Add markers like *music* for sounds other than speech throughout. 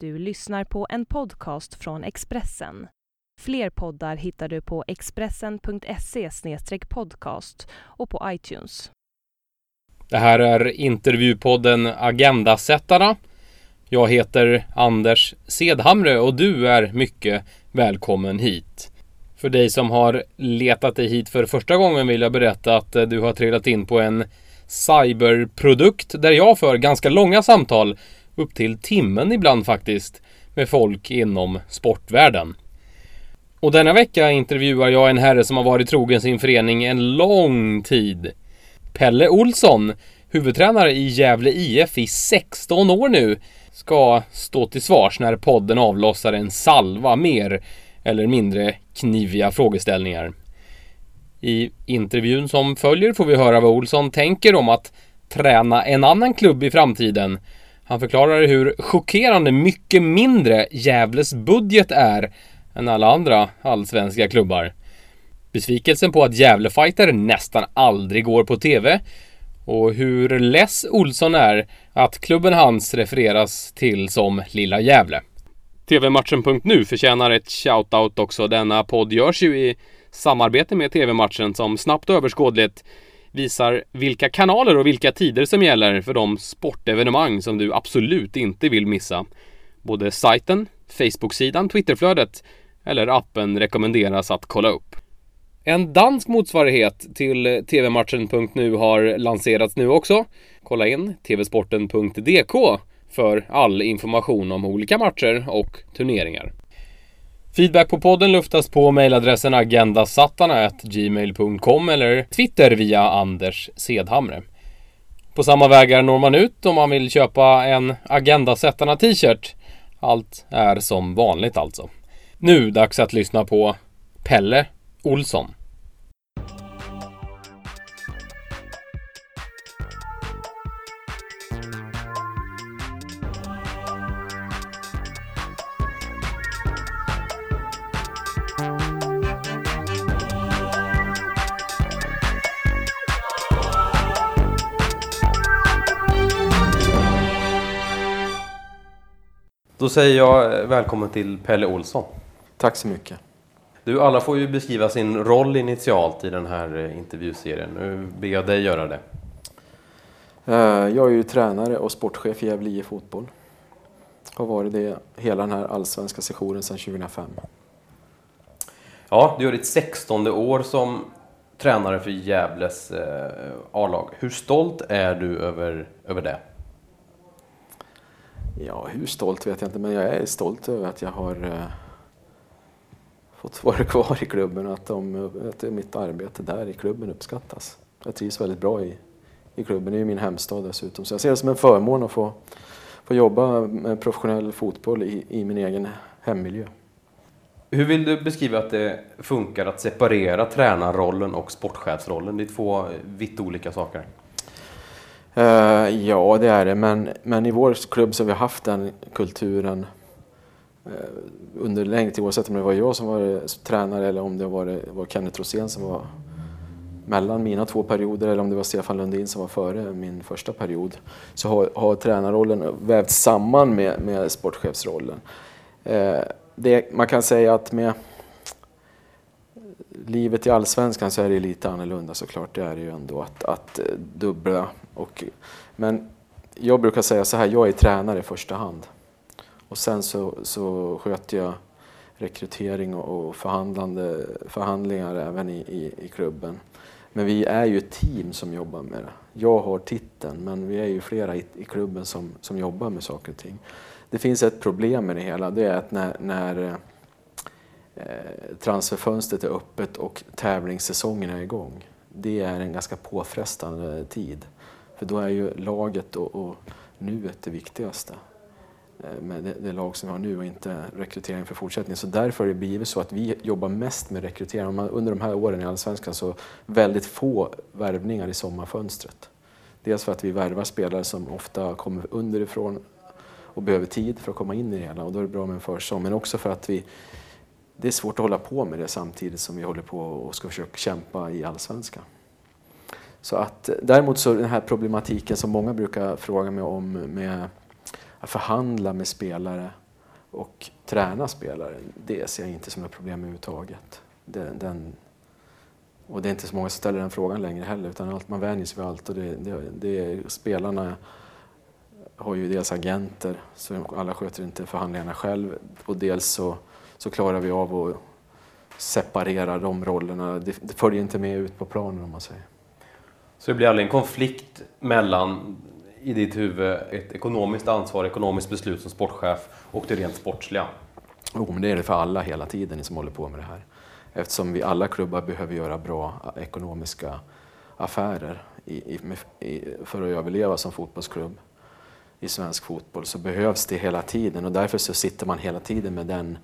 Du lyssnar på en podcast från Expressen. Fler poddar hittar du på expressen.se podcast och på iTunes. Det här är intervjupodden Agendasättarna. Jag heter Anders Sedhamre och du är mycket välkommen hit. För dig som har letat dig hit för första gången vill jag berätta att eh, du har trillat in på en cyberprodukt där jag för ganska långa samtal upp till timmen ibland faktiskt, med folk inom sportvärlden. Och denna vecka intervjuar jag en herre som har varit trogen sin förening en lång tid. Pelle Olsson, huvudtränare i Gävle IF i 16 år nu, ska stå till svars när podden avlossar en salva mer eller mindre kniviga frågeställningar. I intervjun som följer får vi höra vad Olsson tänker om att träna en annan klubb i framtiden han förklarar hur chockerande mycket mindre Gävles budget är än alla andra allsvenska klubbar. Besvikelsen på att Gävlefighter nästan aldrig går på TV och hur less Olsson är att klubben hans refereras till som Lilla Gävle. TV-matchen.nu förtjänar ett shout-out också. Denna podd görs ju i samarbete med TV-matchen som snabbt och överskådligt visar vilka kanaler och vilka tider som gäller för de sportevenemang som du absolut inte vill missa. Både sajten, Facebook-sidan, Twitterflödet eller appen rekommenderas att kolla upp. En dansk motsvarighet till tvmatchen.nu har lanserats nu också. Kolla in tvsporten.dk för all information om olika matcher och turneringar. Feedback på podden luftas på mejladressen agendasattarna.gmail.com eller Twitter via Anders Sedhamre. På samma vägar når man ut om man vill köpa en Agendasättarna t-shirt. Allt är som vanligt alltså. Nu dags att lyssna på Pelle Olsson. Då säger jag eh, välkommen till Pelle Olsson. Tack så mycket. Du, alla får ju beskriva sin roll initialt i den här eh, intervjuserien. Nu ber jag dig göra det. Eh, jag är ju tränare och sportchef i Gävle Fotboll. Har varit det hela den här allsvenska sessionen sedan 2005. Ja, du gör ditt 16 år som tränare för Gävles A-lag. Hur stolt är du över, över det? Ja, hur stolt vet jag inte, men jag är stolt över att jag har eh, fått vara *laughs* kvar i klubben och att, de, att mitt arbete där i klubben uppskattas. Jag trivs väldigt bra i, i klubben, det är ju min hemstad dessutom. Så jag ser det som en förmån att få, få jobba med professionell fotboll i, i min egen hemmiljö. Hur vill du beskriva att det funkar att separera tränarrollen och sportchefsrollen? Det är två vitt olika saker. Uh, ja, det är det. Men, men i vår klubb så har vi haft den kulturen uh, under längre tid, oavsett om det var jag som var tränare eller om det var, var Kenneth Rosén som var mellan mina två perioder eller om det var Stefan Lundin som var före min första period så har, har tränarrollen vävts samman med, med sportchefsrollen. Eh, det, man kan säga att med livet i allsvenskan så är det lite annorlunda såklart. Det är det ju ändå att, att eh, dubbla och, men jag brukar säga så här, jag är tränare i första hand. Och sen så, så sköter jag rekrytering och förhandlande, förhandlingar även i, i, i, klubben. Men vi är ju ett team som jobbar med det. Jag har titeln, men vi är ju flera i, i klubben som, som jobbar med saker och ting. Det finns ett problem med det hela, det är att när, när eh, transferfönstret är öppet och tävlingssäsongen är igång. Det är en ganska påfrestande tid. För då är ju laget och, och nuet det viktigaste. Eh, med det, det, lag som vi har nu och inte rekrytering för fortsättningen. Så därför har det blivit så att vi jobbar mest med rekrytering. Under de här åren i Allsvenskan så väldigt få värvningar i sommarfönstret. Dels för att vi värvar spelare som ofta kommer underifrån och behöver tid för att komma in i det hela och då är det bra med en försäsong. Men också för att vi, det är svårt att hålla på med det samtidigt som vi håller på och ska försöka kämpa i Allsvenskan. Så att, eh, däremot så den här problematiken som många brukar fråga mig om med att förhandla med spelare och träna spelare, det ser jag inte som ett problem överhuvudtaget. Den, den, och det är inte så många som ställer den frågan längre heller, utan allt, man vänjer sig vid allt. Och det, det, det, spelarna har ju dels agenter, så alla sköter inte förhandlingarna själv, och dels så, så klarar vi av att separera de rollerna. Det, det följer inte med ut på planen om man säger. Så det blir aldrig en konflikt mellan i ditt huvud ett ekonomiskt ansvar, ekonomiskt beslut som sportchef och det rent sportsliga? Jo, men det är det för alla hela tiden som håller på med det här. Eftersom vi alla klubbar behöver göra bra ekonomiska affärer i, i, för att överleva som fotbollsklubb i svensk fotboll så behövs det hela tiden och därför så sitter man hela tiden med den,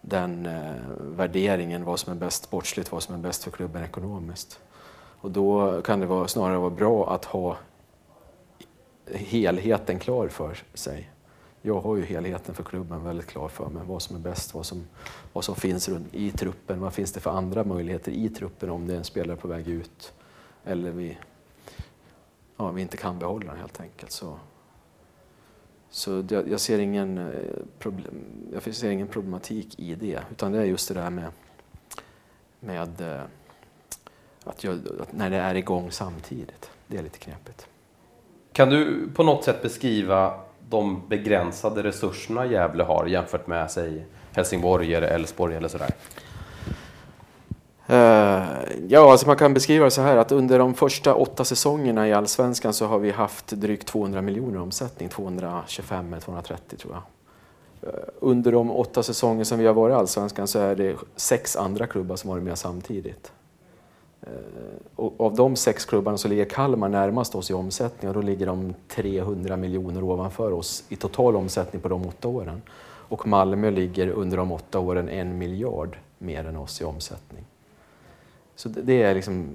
den eh, värderingen, vad som är bäst sportsligt, vad som är bäst för klubben ekonomiskt. Och då kan det vara, snarare vara bra att ha helheten klar för sig. Jag har ju helheten för klubben väldigt klar för mig. Vad som är bäst, vad som, vad som finns runt, i truppen. Vad finns det för andra möjligheter i truppen om det är en spelare på väg ut eller vi, ja, vi inte kan behålla den helt enkelt. Så, så jag, jag, ser ingen eh, problem, jag ser ingen problematik i det. Utan det är just det där med, med eh, att, jag, när det är igång samtidigt. Det är lite knepigt. Kan du på något sätt beskriva de begränsade resurserna Gävle har jämfört med säg Helsingborg eller Elfsborg eller sådär? Uh, ja, alltså man kan beskriva det så här att under de första åtta säsongerna i Allsvenskan så har vi haft drygt 200 miljoner omsättning, 225 eller 230 tror jag. Uh, under de åtta säsonger som vi har varit i Allsvenskan så är det sex andra klubbar som varit med samtidigt. Eh, och av de sex klubbarna så ligger Kalmar närmast oss i omsättning och då ligger de 300 miljoner ovanför oss i total omsättning på de åtta åren. Och Malmö ligger under de åtta åren en miljard mer än oss i omsättning. Så det är liksom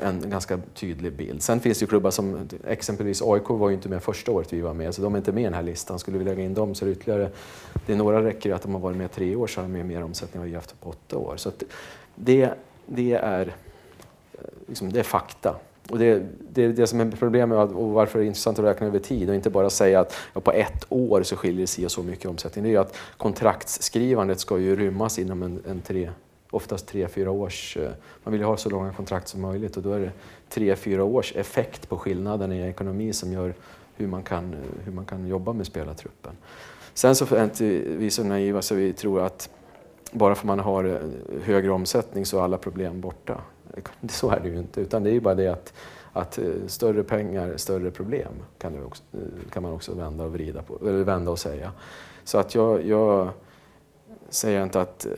en ganska tydlig bild. Sen finns det ju klubbar som exempelvis AIK var ju inte med första året vi var med, så de är inte med i den här listan. Skulle vi lägga in dem så är det ytterligare, det är några räcker att de har varit med tre år så har de mer omsättning än vi haft på åtta år. Så det, det är liksom, det är fakta. Och det, det det som är problemet och varför det är intressant att räkna över tid och inte bara säga att ja, på ett år så skiljer det sig så mycket omsättning. Det är ju att kontraktsskrivandet ska ju rymmas inom en, en tre, oftast tre, fyra års... Eh, man vill ju ha så långa kontrakt som möjligt och då är det tre, fyra års effekt på skillnaden i ekonomi som gör hur man kan, hur man kan jobba med spelartruppen. Sen så är inte vi så naiva så vi tror att bara för man har eh, högre omsättning så är alla problem borta. Liksom. Så är det ju inte, utan det är ju bara det att, att eh, större pengar, större problem kan, också, eh, kan man också vända och vrida på, eller vända och säga. Så att jag, jag säger inte att eh,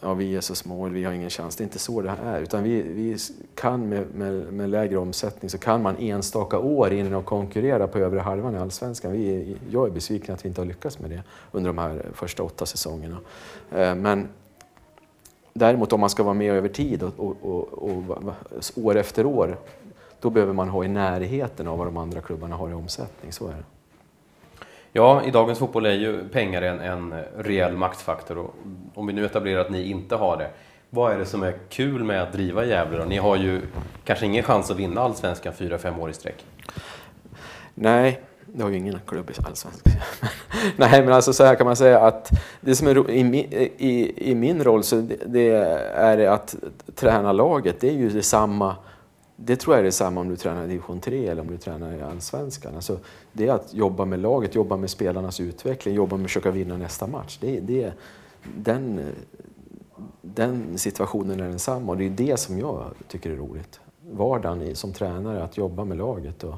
ja, vi är så små, vi har ingen chans. Det är inte så det här är. Utan vi, vi kan med, med, med, lägre omsättning så kan man enstaka år in och konkurrera på övre halvan i Allsvenskan. Vi, jag är besviken att vi inte har lyckats med det under de här första åtta säsongerna. Men Däremot om man ska vara med över tid och, och, och, och, år efter år, då behöver man ha i närheten av vad de andra klubbarna har i omsättning. Så är det. Ja, i dagens fotboll är ju pengar en, en reell maktfaktor och om vi nu etablerar att ni inte har det, vad är det som är kul med att driva Gävle? Ni har ju kanske ingen chans att vinna allsvenskan fyra, fem år i sträck. Nej, det har ju ingen klubb i allsvenskan. *laughs* Nej, men alltså så här kan man säga att det som är i, i, i min roll så det, det är att träna laget. Det är ju detsamma. Det tror jag är detsamma om du tränar i division 3 eller om du tränar i allsvenskan. Alltså, det är att jobba med laget, jobba med spelarnas utveckling, jobba med att försöka vinna nästa match. Det, det, den, den situationen är densamma och det är det som jag tycker är roligt. Vardagen som tränare, att jobba med laget. Och,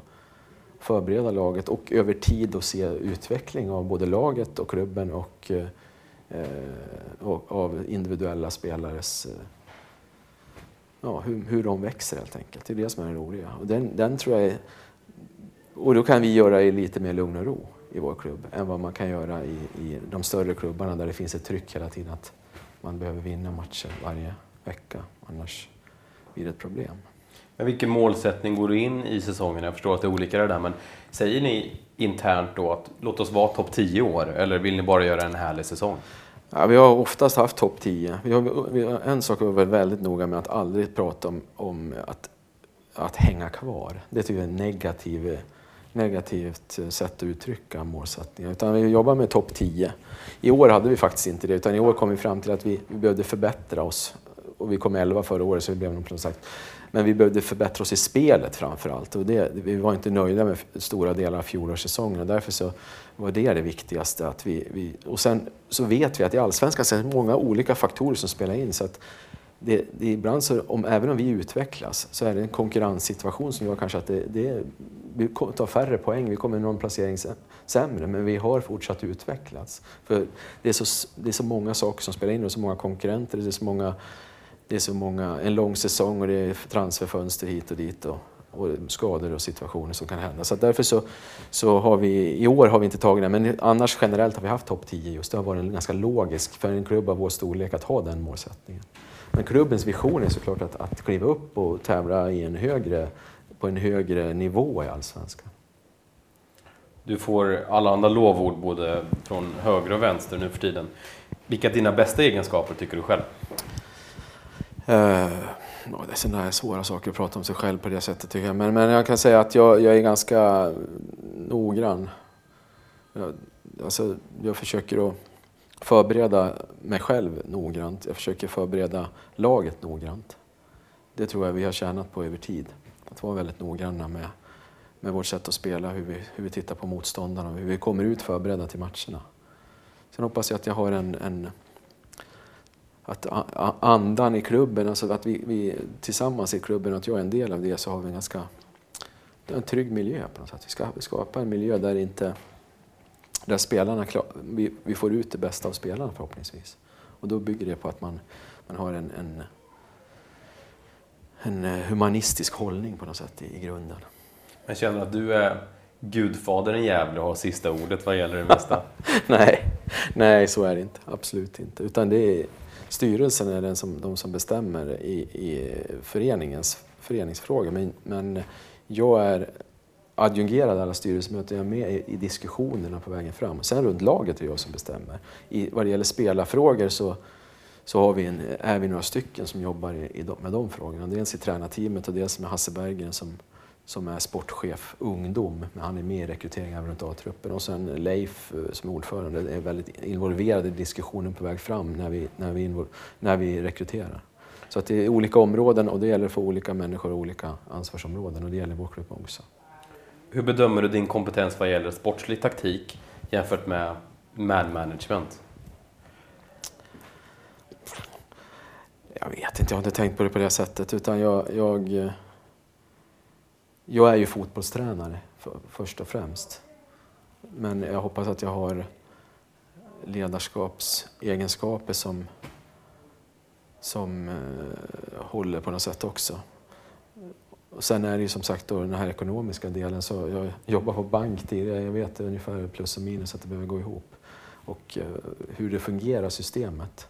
förbereda laget och över tid och se utveckling av både laget och klubben och, eh, och av individuella spelares eh, ja, hur, hur de växer helt enkelt. Det är det som är det roliga. Och den, den tror jag är, och då kan vi göra i lite mer lugn och ro i vår klubb än vad man kan göra i, i de större klubbarna där det finns ett tryck hela tiden att man behöver vinna matcher varje vecka. Annars blir det ett problem. Men vilken målsättning går du in i säsongen? Jag förstår att det är olika det där, men säger ni internt då att låt oss vara topp 10 år, eller vill ni bara göra en härlig säsong? Ja, vi har oftast haft topp 10. Vi har, vi har, en sak vi vi väldigt noga med att aldrig prata om, om att, att hänga kvar. Det tycker jag är ett negativ, negativt sätt att uttrycka målsättningar. Utan vi jobbar med topp 10. I år hade vi faktiskt inte det, utan i år kom vi fram till att vi, vi behövde förbättra oss. Och vi kom 11 förra året, så vi blev nog sagt men vi behövde förbättra oss i spelet framför allt. Och det, vi var inte nöjda med stora delar av fjolårssäsongen och därför så var det det viktigaste. Att vi, vi, och sen så vet vi att i Allsvenskan så är det många olika faktorer som spelar in. Så att det, det ibland så, om, även om vi utvecklas så är det en konkurrenssituation som gör kanske att det, det, vi tar färre poäng, vi kommer någon placering sämre, men vi har fortsatt utvecklats. För det är så, det är så många saker som spelar in och så många konkurrenter, det är så många det är så många, en lång säsong och det är transferfönster hit och dit och, och skador och situationer som kan hända. Så därför så, så har vi, i år har vi inte tagit det, men annars generellt har vi haft topp 10 just. Det har varit ganska logiskt för en klubb av vår storlek att ha den målsättningen. Men klubbens vision är såklart att, att kliva upp och tävla i en högre, på en högre nivå i Allsvenskan. Du får alla andra lovord både från höger och vänster nu för tiden. Vilka är dina bästa egenskaper tycker du själv? Uh, det är sådana svåra saker att prata om sig själv på det sättet tycker jag. Men, men jag kan säga att jag, jag är ganska noggrann. Jag, alltså, jag försöker att förbereda mig själv noggrant. Jag försöker förbereda laget noggrant. Det tror jag vi har tjänat på över tid. Att vara väldigt noggranna med, med vårt sätt att spela, hur vi, hur vi tittar på motståndarna och hur vi kommer ut förberedda till matcherna. Sen hoppas jag att jag har en, en att andan i klubben, alltså att vi, vi, tillsammans i klubben, att jag är en del av det, så har vi en ganska en trygg miljö på något sätt. Vi ska skapa en miljö där inte där spelarna, vi, vi får ut det bästa av spelarna förhoppningsvis. Och då bygger det på att man, man har en, en, en humanistisk hållning på något sätt i, i grunden. Jag känner att du är gudfadern i Gävle och har sista ordet vad gäller det mesta? *laughs* nej, nej, så är det inte. Absolut inte. Utan det är, styrelsen är den som, de som bestämmer i, i föreningens föreningsfrågor. Men, men jag är adjungerad alla styrelsemöten, jag är med i, i, diskussionerna på vägen fram. Sen runt laget är det jag som bestämmer. I, vad det gäller spelarfrågor så, så har vi en, är vi några stycken som jobbar i, i, med de frågorna. Dels i tränarteamet och dels med Hasse Berggren som, som är sportchef ungdom. Men han är med i rekryteringen runt A-truppen. Och sen Leif eh, som är ordförande är väldigt involverad i diskussionen på väg fram när vi, när vi, när vi rekryterar. Så att det är olika områden och det gäller för olika människor och olika ansvarsområden och det gäller vår klubb också. Hur bedömer du din kompetens vad gäller sportslig taktik jämfört med man management? Jag vet inte, jag har inte tänkt på det på det sättet utan jag, jag jag är ju fotbollstränare för, först och främst. Men jag hoppas att jag har ledarskapsegenskaper som, som eh, håller på något sätt också. Och sen är det ju som sagt då den här ekonomiska delen. Så jag jobbar på bank tidigare. Jag vet ungefär plus och minus att det behöver gå ihop. Och eh, hur det fungerar, systemet.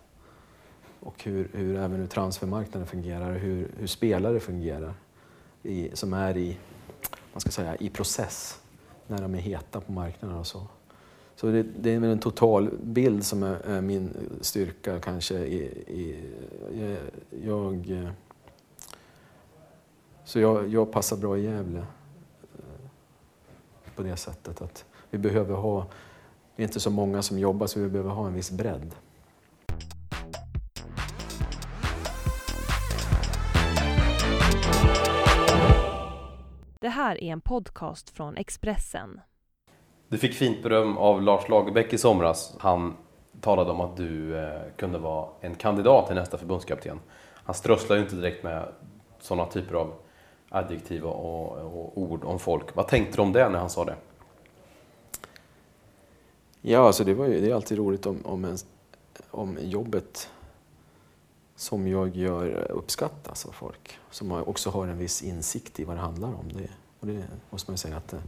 Och hur, hur även hur transfermarknaden fungerar och hur, hur spelare fungerar i, som är i, man ska säga, i process när de är heta på marknaden och så. Så det, det är väl en total bild som är, är min styrka kanske. I, i, jag, så jag, jag passar bra i Gävle eh, på det sättet att vi behöver ha, vi är inte så många som jobbar så vi behöver ha en viss bredd. Här är en podcast från Expressen. Du fick fint beröm av Lars Lagerbäck i somras. Han talade om att du eh, kunde vara en kandidat till nästa förbundskapten. Han strösslar ju inte direkt med sådana typer av adjektiv och, och, ord om folk. Vad tänkte du om det när han sa det? Ja, alltså det, var ju, det är alltid roligt om, om, en, om jobbet som jag gör uppskattas av folk. Som också har en viss insikt i vad det handlar om. Det, och det måste man ju säga att eh,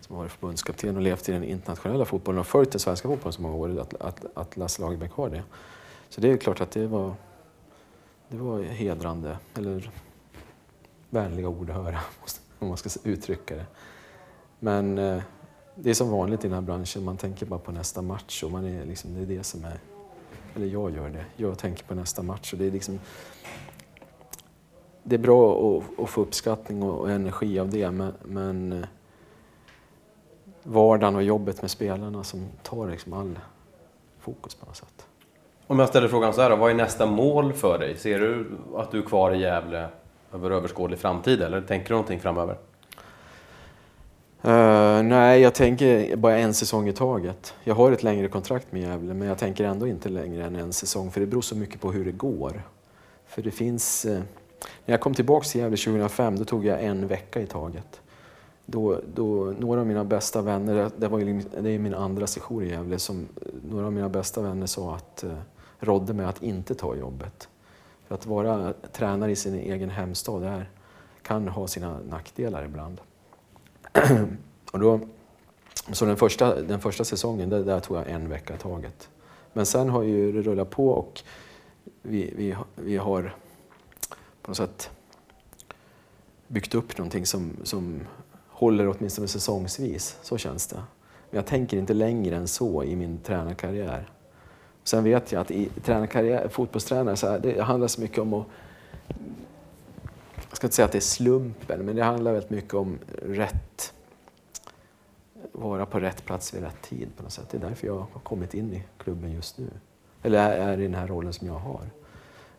som har varit förbundskapten och levt i den internationella fotbollen och följt den svenska fotbollen så många år, att, att, att Lasse Lagerbäck har det. Så det är klart att det var, det var hedrande, eller vänliga ord att höra, *laughs* om man ska uttrycka det. Men eh, det är som vanligt i den här branschen, man tänker bara på nästa match och man är liksom, det är det som är eller jag gör det. Jag tänker på nästa match. Och det, är liksom, det är bra att, att få uppskattning och, och energi av det, men, men, vardagen och jobbet med spelarna som tar liksom all fokus på något sätt. Om jag ställer frågan så här då, vad är nästa mål för dig? Ser du att du är kvar i Gävle över överskådlig framtid eller tänker du någonting framöver? Uh, nej, jag tänker bara en säsong i taget. Jag har ett längre kontrakt med Gävle, men jag tänker ändå inte längre än en säsong, för det beror så mycket på hur det går. För det finns... Uh, när jag kom tillbaka till Gävle 2005, då tog jag en vecka i taget. Då, då, några av mina bästa vänner, det, var ju, liksom, det är min andra session i Gävle, som några av mina bästa vänner sa att, eh, rådde mig att inte ta jobbet. För att vara tränare i sin egen hemstad är, kan ha sina nackdelar ibland. *clears throat* och då, så den första, den första säsongen, där, där tog jag en vecka i taget. Men sen har ju det rullat på och vi, vi, vi har på något sätt byggt upp någonting som, som håller åtminstone säsongsvis. Så känns det. Men jag tänker inte längre än så i min tränarkarriär. Sen vet jag att i tränarkarriär, fotbollstränare, så här, det handlar så mycket om att jag ska inte säga att det är slumpen, men det handlar väldigt mycket om rätt vara på rätt plats vid rätt tid på något sätt. Det är därför jag har kommit in i klubben just nu. Eller är i den här rollen som jag har.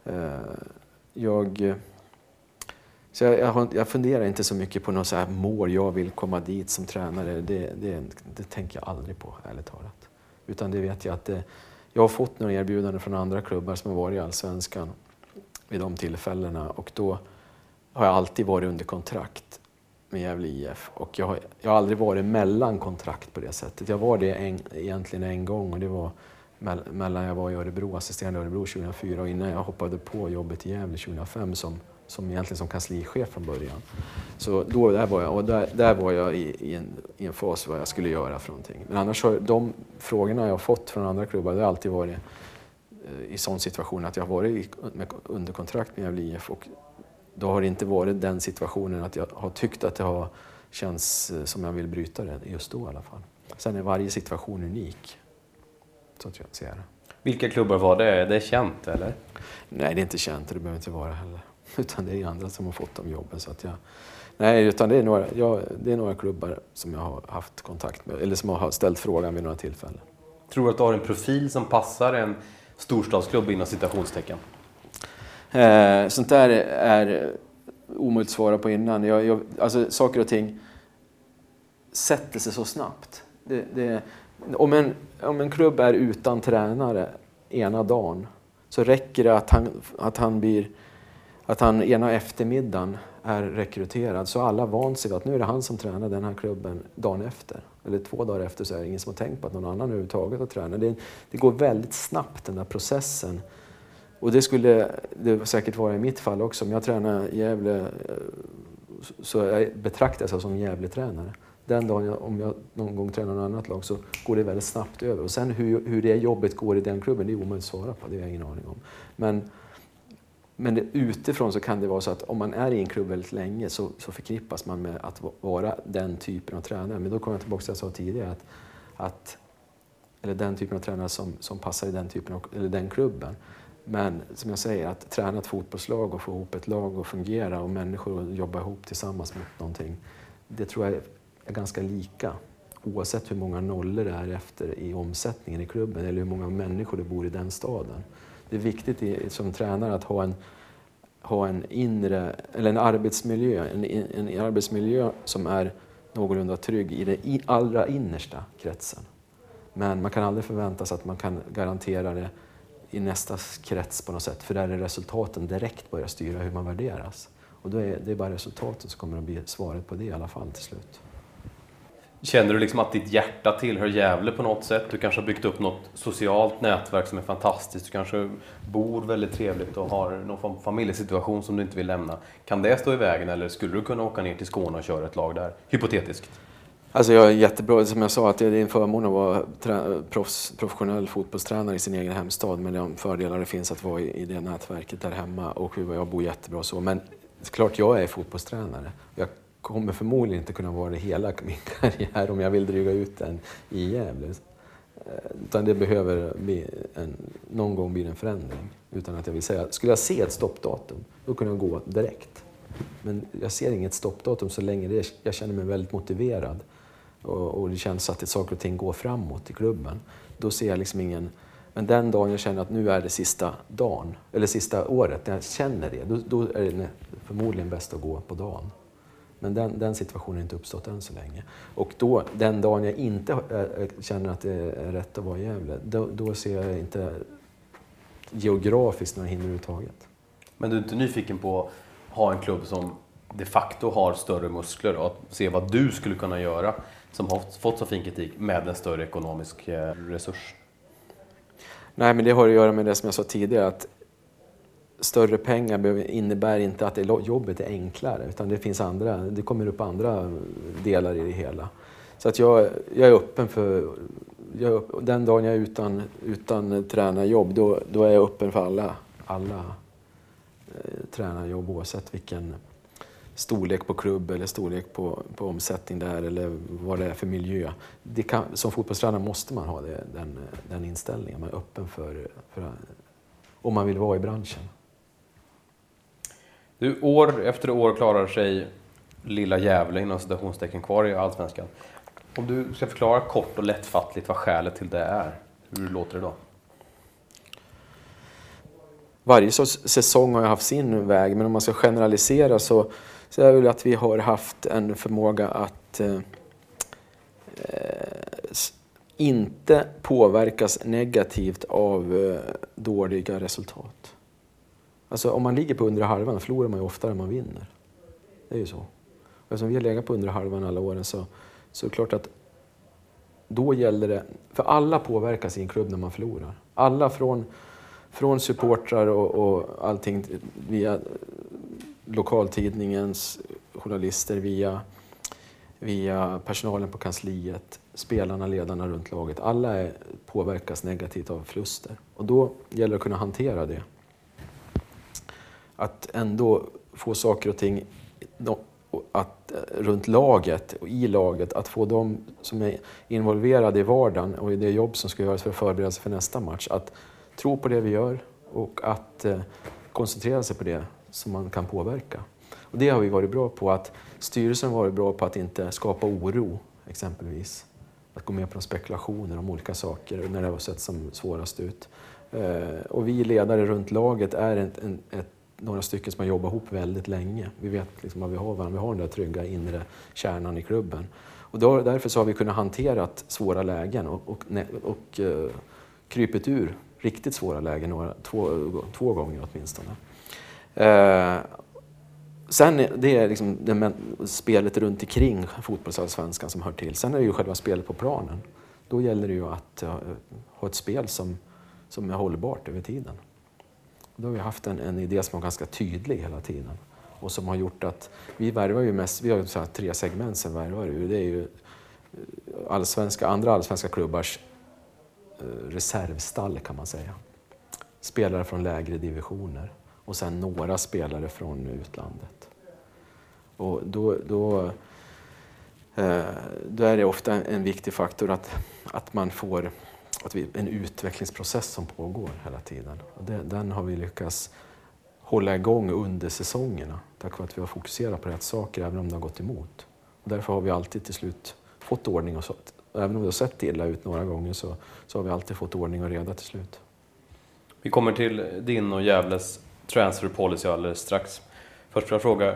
Eh, jag, eh, så jag, jag, har, jag funderar inte så mycket på något så här mål, jag vill komma dit som tränare. Det, det, det tänker jag aldrig på, ärligt talat. Utan det vet jag att det, jag har fått några erbjudanden från andra klubbar som har varit i Allsvenskan vid de tillfällena och då har jag alltid varit under kontrakt med Gävle IF och jag har, jag har aldrig varit mellan kontrakt på det sättet. Jag var det en, egentligen en gång och det var mellan jag var i Örebro, assisterande i Örebro 2004 och innan jag hoppade på jobbet i Gävle 2005 som, som egentligen som kanslichef från början. Så då, där var jag, och där, där var jag i, i, en, i en fas vad jag skulle göra för någonting. Men annars har de frågorna jag fått från andra klubbar, det har alltid varit eh, i sån situation att jag har varit under kontrakt med Gävle IF och då har det inte varit den situationen att jag har tyckt att det har känts eh, som jag vill bryta det just då i alla fall. Sen är varje situation unik. Så tror jag ser det. Vilka klubbar var det? Är det känt eller? Nej, det är inte känt och det behöver inte vara heller. *laughs* Utan det är andra som har fått de jobben. Så att jag, nej, utan det är, några, jag, det är några klubbar som jag har haft kontakt med, eller som har ställt frågan vid några tillfällen. Tror du att du har en profil som passar en storstadsklubb inom citationstecken? Eh, sånt där är omöjligt att svara på innan. Jag, jag, alltså, saker och ting sätter sig så snabbt. Det, det, om, en, om en klubb är utan tränare ena dagen så räcker det att han, att han blir att han ena eftermiddagen är rekryterad så alla vant sig vid att nu är det han som tränar den här klubben dagen efter. Eller två dagar efter så är det ingen som har tänkt på att någon annan överhuvudtaget har tränat. Det, det går väldigt snabbt den där processen och det skulle det säkert vara i mitt fall också. Om jag tränar Gävle eh, så betraktas jag som Gävle-tränare. Den dagen jag, om jag någon gång tränar något annat lag så går det väldigt snabbt över. Och sen hur, hur det jobbet går i den klubben, det är omöjligt att svara på. Det har jag ingen aning om. Men, men det, utifrån så kan det vara så att om man är i en klubb väldigt länge så, så förknippas man med att vara den typen av tränare. Men då kommer jag tillbaka till det jag sa tidigare. Att, att, eller den typen av tränare som, som passar i den, typen av, eller den klubben. Men som jag säger, att träna ett fotbollslag och få ihop ett lag och fungera och människor att jobba ihop tillsammans mot någonting. Det tror jag är ganska lika oavsett hur många nollor det är efter i omsättningen i klubben eller hur många människor det bor i den staden. Det är viktigt som tränare att ha en, ha en inre, eller en arbetsmiljö, en, en arbetsmiljö som är någorlunda trygg i den allra innersta kretsen. Men man kan aldrig förvänta sig att man kan garantera det i nästa krets på något sätt. För där är resultaten direkt börjar styra hur man värderas. Och då är det är bara resultatet som kommer att bli svaret på det i alla fall till slut. Känner du liksom att ditt hjärta tillhör Gävle på något sätt? Du kanske har byggt upp något socialt nätverk som är fantastiskt. Du kanske bor väldigt trevligt och har någon familjesituation som du inte vill lämna. Kan det stå i vägen eller skulle du kunna åka ner till Skåne och köra ett lag där? Hypotetiskt. Alltså jag är jättebra, som jag sa, att det är en förmån att vara proffs, professionell fotbollstränare i sin egen hemstad med de fördelar det finns att vara i, i det nätverket där hemma och jag bor jättebra så. Men klart jag är fotbollstränare. Jag kommer förmodligen inte kunna vara det hela *laughs* min karriär om jag vill dryga ut den i Gävle. Eh, utan det behöver bli en, någon gång bli en förändring. Utan att jag vill säga, skulle jag se ett stoppdatum, då kunde jag gå direkt. Men jag ser inget stoppdatum så länge det, jag känner mig väldigt motiverad och, och det känns att det, saker och ting går framåt i klubben. Då ser jag liksom ingen... Men den dagen jag känner att nu är det sista dagen, eller sista året, när jag känner det, då, då är det förmodligen bäst att gå på dagen. Men den, den situationen har inte uppstått än så länge. Och då, den dagen jag inte äh, känner att det är rätt att vara i Gävle, då, då ser jag inte geografiskt några hinder överhuvudtaget. Men du är inte nyfiken på att ha en klubb som de facto har större muskler och att se vad du skulle kunna göra som har fått så fin kritik med en större ekonomisk eh, resurs? Nej, men det har att göra med det som jag sa tidigare, att större pengar innebär inte att jobbet är enklare, utan det finns andra, det kommer upp andra delar i det hela. Så att jag, jag är öppen för, jag, den dagen jag är utan, utan tränarjobb, då, då är jag öppen för alla, alla eh, tränarjobb oavsett vilken storlek på klubb eller storlek på, på omsättning där eller vad det är för miljö. Kan, som fotbollstränare måste man ha det, den, den inställningen, man är öppen för, för om man vill vara i branschen. Du, år efter år klarar sig lilla Gävle inom citationstecken kvar i Allsvenskan. Om du ska förklara kort och lättfattligt vad skälet till det är, hur låter det då? Varje säsong har haft sin väg, men om man ska generalisera så, så är det väl att vi har haft en förmåga att eh, eh inte påverkas negativt av eh, dåliga resultat. Alltså om man ligger på undre halvan förlorar man ju oftare än man vinner. Det är ju så. Och eftersom vi har legat på undre halvan alla åren så, så är det klart att då gäller det, för alla påverkas i en klubb när man förlorar. Alla från, från supportrar och, och allting via lokaltidningens journalister, via, via personalen på kansliet, spelarna, ledarna runt laget. Alla är, påverkas negativt av förluster. Och då gäller det att kunna hantera det att ändå få saker och ting att, eh, runt laget och i laget, att få de som är involverade i vardagen och i det jobb som ska göras för att förbereda sig för nästa match, att tro på det vi gör och att eh, koncentrera sig på det som man kan påverka. Och det har vi varit bra på, att styrelsen har varit bra på att inte skapa oro exempelvis. Att gå med på spekulationer om olika saker när det har sett som svårast ut. Eh, och vi ledare runt laget är ett, ett några stycken som har jobbat ihop väldigt länge. Vi vet liksom vad vi har varandra. Vi har den där trygga inre kärnan i klubben. Och då, därför så har vi kunnat hantera svåra lägen och, och, och uh, krypit ur riktigt svåra lägen några, två, två gånger åtminstone. Uh, sen är det liksom det spelet runt omkring fotbollsallsvenskan som hör till. Sen är det ju själva spelet på planen. Då gäller det ju att uh, ha ett spel som, som är hållbart över tiden. Då har vi haft en, en idé som var ganska tydlig hela tiden och som har gjort att vi värvar ju mest, vi har så tre segment som värvar ur. Det är ju eh, allsvenska, andra allsvenska klubbars eh, reservstall kan man säga. Spelare från lägre divisioner och sen några spelare från utlandet. Och då, då, eh, då är det ofta en viktig faktor att, att man får att vi, en utvecklingsprocess som pågår hela tiden. Det, den har vi lyckats hålla igång under säsongerna tack vare att vi har fokuserat på rätt saker även om det har gått emot. Och därför har vi alltid till slut fått ordning och så, även om det har sett illa ut några gånger så, så har vi alltid fått ordning och reda till slut. Vi kommer till din och Gävles transfer policy alldeles strax. Först vill jag fråga,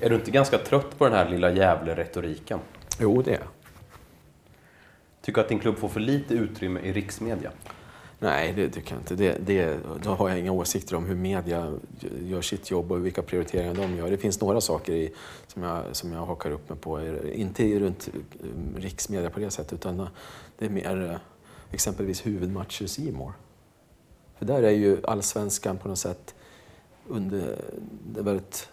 är du inte ganska trött på den här lilla Gävle-retoriken? Jo, det är Tycker du att din klubb får för lite utrymme i riksmedia? Nej, det tycker jag inte. Det, det, då har jag inga åsikter om hur media gör sitt jobb och vilka prioriteringar de gör. Det finns några saker i, som, jag, som jag hakar upp mig på. Inte runt eh, riksmedia på det sättet, utan eh, det är mer eh, exempelvis huvudmatcher i Simor. För där är ju allsvenskan på något sätt under väldigt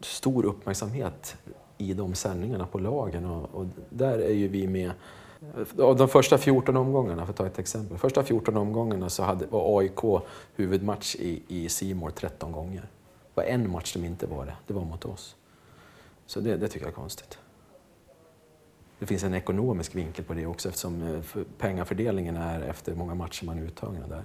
stor uppmärksamhet i de sändningarna på lagen. Och, och, där är ju vi med. Av de första 14 omgångarna, för att ta ett exempel. Första 14 omgångarna så hade, var AIK huvudmatch i, i Simor 13 gånger. Det var en match som inte var det, det var mot oss. Så det, det tycker jag är konstigt. Det finns en ekonomisk vinkel på det också eftersom eh, pengafördelningen är efter hur många matcher man är uttagna där.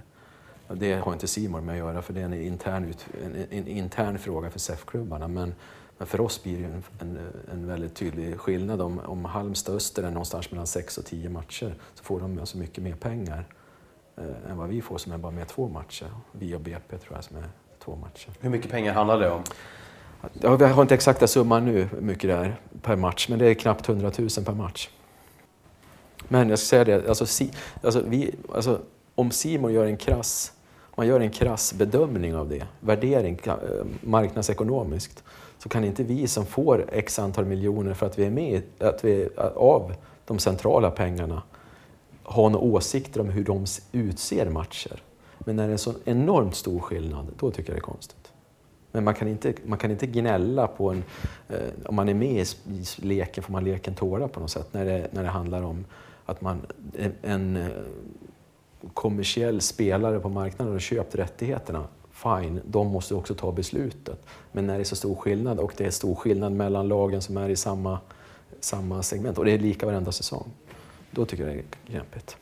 Det har inte Simor med att göra för det är en intern, en, en intern fråga för SEF-klubbarna. Men men för oss blir det en, en, en väldigt tydlig skillnad. Om, om Halmstad Öster är någonstans mellan 6 och 10 matcher så får de alltså mycket mer pengar eh, än vad vi får som är bara med två matcher. Vi och BP tror jag som är två matcher. Hur mycket pengar handlar det om? Ja, vi har inte exakta summan nu, mycket det är per match, men det är knappt 100 000 per match. Men jag ska säga det, alltså, si, alltså, vi, alltså, om Simon gör en krass, man gör en krass bedömning av det, värdering eh, marknadsekonomiskt, så kan inte vi som får x antal miljoner för att vi är med att vi, av de centrala pengarna ha några åsikter om hur de utser matcher. Men när det är så enormt stor skillnad, då tycker jag det är konstigt. Men man kan inte, man kan inte gnälla på en... Eh, om man är med i, leken får man leken tåla på något sätt. När det, när det handlar om att man, en, en eh, kommersiell spelare på marknaden och köpt rättigheterna. Fine, de måste också ta beslutet. Men när det är så stor skillnad och det är stor skillnad mellan lagen som är i samma, samma segment och det är lika varenda säsong. Då tycker jag det är knepigt.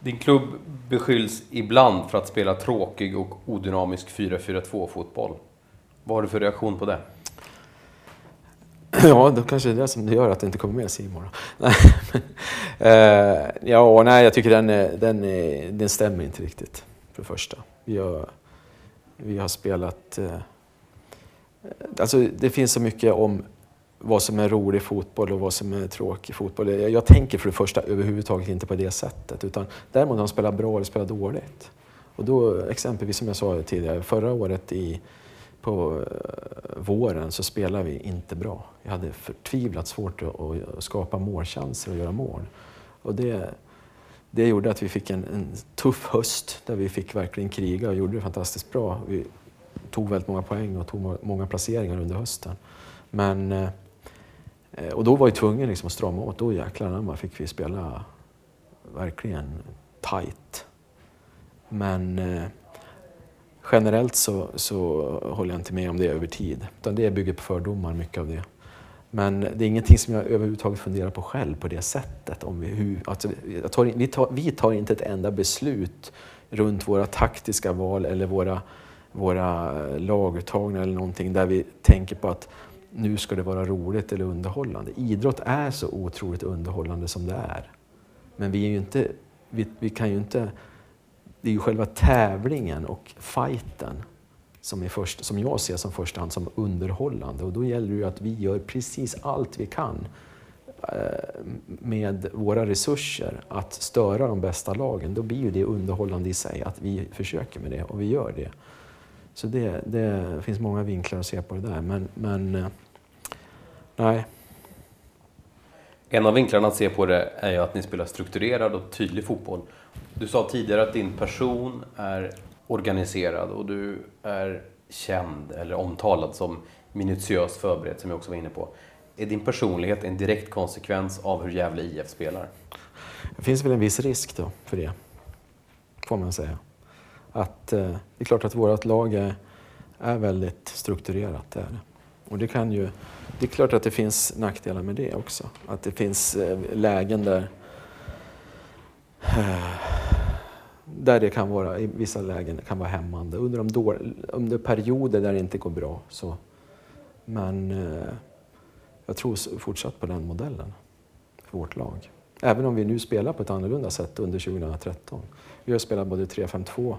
Din klubb beskylls ibland för att spela tråkig och odynamisk 4-4-2 fotboll. Vad har du för reaktion på det? *clears throat* Ja, då kanske det är det som gör att det inte kommer med Simon. uh, ja, nej, jag tycker den, eh, den, eh, den stämmer inte riktigt, för det första. Vi har, vi har spelat... Eh, alltså, det finns så mycket om vad som är rolig fotboll och vad som är tråkig fotboll. Jag, jag tänker för det första överhuvudtaget inte på det sättet. Utan däremot när de spelar bra eller spelar dåligt. Och då exempelvis som jag sa tidigare, förra året i på eh, våren så spelade vi inte bra. Vi hade förtvivlat svårt att skapa målchanser och göra mål. Och det, det gjorde att vi fick en, en, tuff höst där vi fick verkligen kriga och gjorde det fantastiskt bra. Vi tog väldigt många poäng och tog många placeringar under hösten. Men, eh, och då var vi tvungna liksom att strama åt. Då jäklar anamma fick vi spela verkligen tight. Men eh, generellt så, så håller jag inte med om det över tid. Utan det bygger på fördomar, mycket av det. Men det är ingenting som jag överhuvudtaget funderar på själv på det sättet. Om vi, hur, alltså, tar, vi, tar, vi tar inte ett enda beslut runt våra taktiska val eller våra, våra laguttagningar eller någonting där vi tänker på att nu ska det vara roligt eller underhållande. Idrott är så otroligt underhållande som det är. Men vi, är ju inte, vi, vi kan ju inte det är ju själva tävlingen och fighten som, är först, som jag ser som första hand som underhållande. Och då gäller det ju att vi gör precis allt vi kan eh, med våra resurser att störa de bästa lagen. Då blir ju det underhållande i sig att vi försöker med det och vi gör det. Så det, det finns många vinklar att se på det där. Men, men eh, nej. En av vinklarna att se på det är ju att ni spelar strukturerad och tydlig fotboll. Du sa tidigare att din person är organiserad och du är känd eller omtalad som minutiöst förberedd, som jag också var inne på. Är din personlighet en direkt konsekvens av hur Gävle IF spelar? Det finns väl en viss risk då för det, får man säga. Att, eh, det är klart att vårt lag är, är väldigt strukturerat. Det är. Och det, kan ju, det är klart att det finns nackdelar med det också. Att det finns eh, lägen där *sighs* där det kan vara, i vissa lägen kan vara hämmande. Under, de då, under perioder där det inte går bra. Så. Men eh, jag tror fortsatt på den modellen för vårt lag. Även om vi nu spelar på ett annorlunda sätt under 2013. Vi har spelat både 3-5-2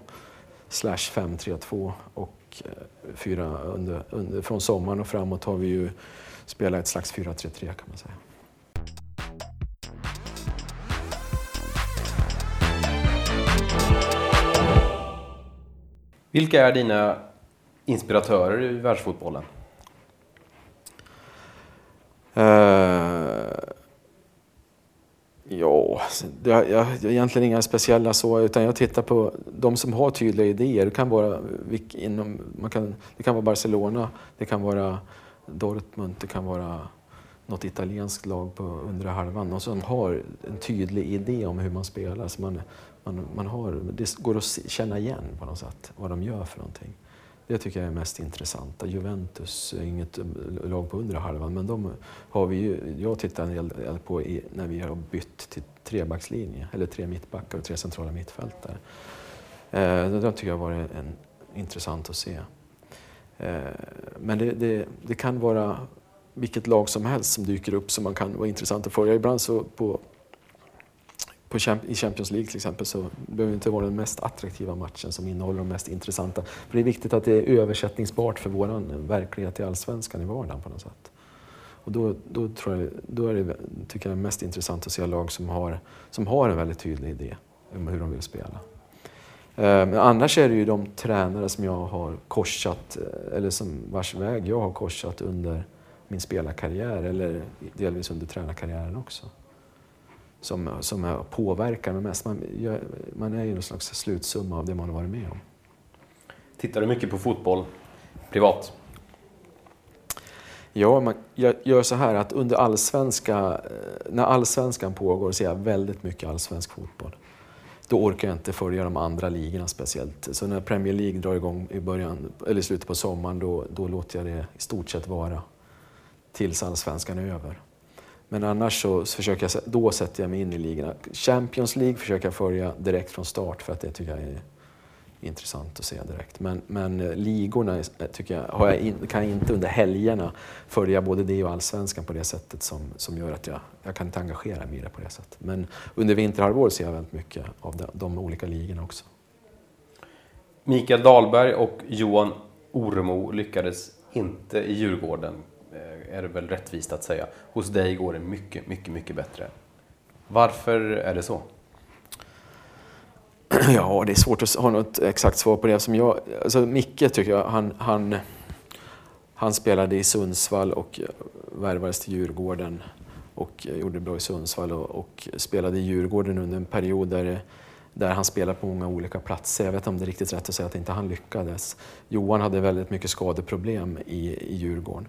slash 5-3-2 och eh, 4 under, under, från sommaren och framåt har vi ju spelat ett slags 4-3-3 kan man säga. Vilka är dina inspiratörer i världsfotbollen? Uh, ja, alltså, jag, jag, har egentligen inga speciella så, utan jag tittar på de som har tydliga idéer. Det kan vara, inom, man kan, det kan vara Barcelona, det kan vara Dortmund, det kan vara något italienskt lag på undre halvan och som har en tydlig idé om hur man spelar. Så man, man, man har, det går att känna igen på något sätt vad de gör för någonting. Det tycker jag är mest intressanta. Juventus är inget eh, lag på undre halvan, men de har vi ju, jag tittar en del på i, när vi har bytt till trebackslinje, eller tre mittbackar och tre centrala mittfältare. Eh, det tycker jag har varit en, intressant att se. Eh, men det, det, det, kan vara vilket lag som helst som dyker upp som man kan vara intressant att följa. Ibland så på, på i Champions League till exempel så behöver det inte vara den mest attraktiva matchen som innehåller de mest intressanta. För det är viktigt att det är översättningsbart för vår verklighet i allsvenskan i vardagen på något sätt. Och då, då, tror jag, då är det, tycker jag det är mest intressant att se lag som har, som har en väldigt tydlig idé om hur de vill spela. Eh, men annars är det ju de tränare som jag har korsat, eh, eller som vars väg jag har korsat under min spelarkarriär, eller delvis under tränarkarriären också. Som, som påverkar mig mest. Man, man är ju någon slags slutsumma av det man har varit med om. Tittar du mycket på fotboll privat? Ja, man, jag gör så här att under allsvenska, eh, när allsvenskan pågår ser jag väldigt mycket allsvensk fotboll. Då orkar jag inte följa de andra ligorna speciellt. Så när Premier League drar igång i början, eller slutet på sommaren, då, då låter jag det i stort sett vara tills allsvenskan är över. Men annars så, så försöker jag, då sätter jag mig in i ligorna. Champions League försöker jag följa direkt från start för att det tycker jag är intressant att se direkt. Men, men eh, ligorna eh, tycker jag, har jag in, kan jag inte under helgerna följa både det och allsvenskan på det sättet som, som gör att jag, jag kan inte engagera mig i det på det sättet. Men under vinterhalvåret ser jag väldigt mycket av de, de olika ligorna också. Mikael Dahlberg och Johan Ormo lyckades inte i Djurgården, Eh, är det väl rättvist att säga. Hos dig går det mycket, mycket, mycket bättre. Varför är det så? *clears throat* Ja, det är svårt att ha något exakt svar på det. Som jag, alltså Micke tycker jag, han, han, han spelade i Sundsvall och värvades till Djurgården och gjorde det bra i Sundsvall och, och, spelade i Djurgården under en period där, där han spelade på många olika platser. Jag vet inte om det är riktigt rätt att säga att inte han lyckades. Johan hade väldigt mycket skadeproblem i, i Djurgården.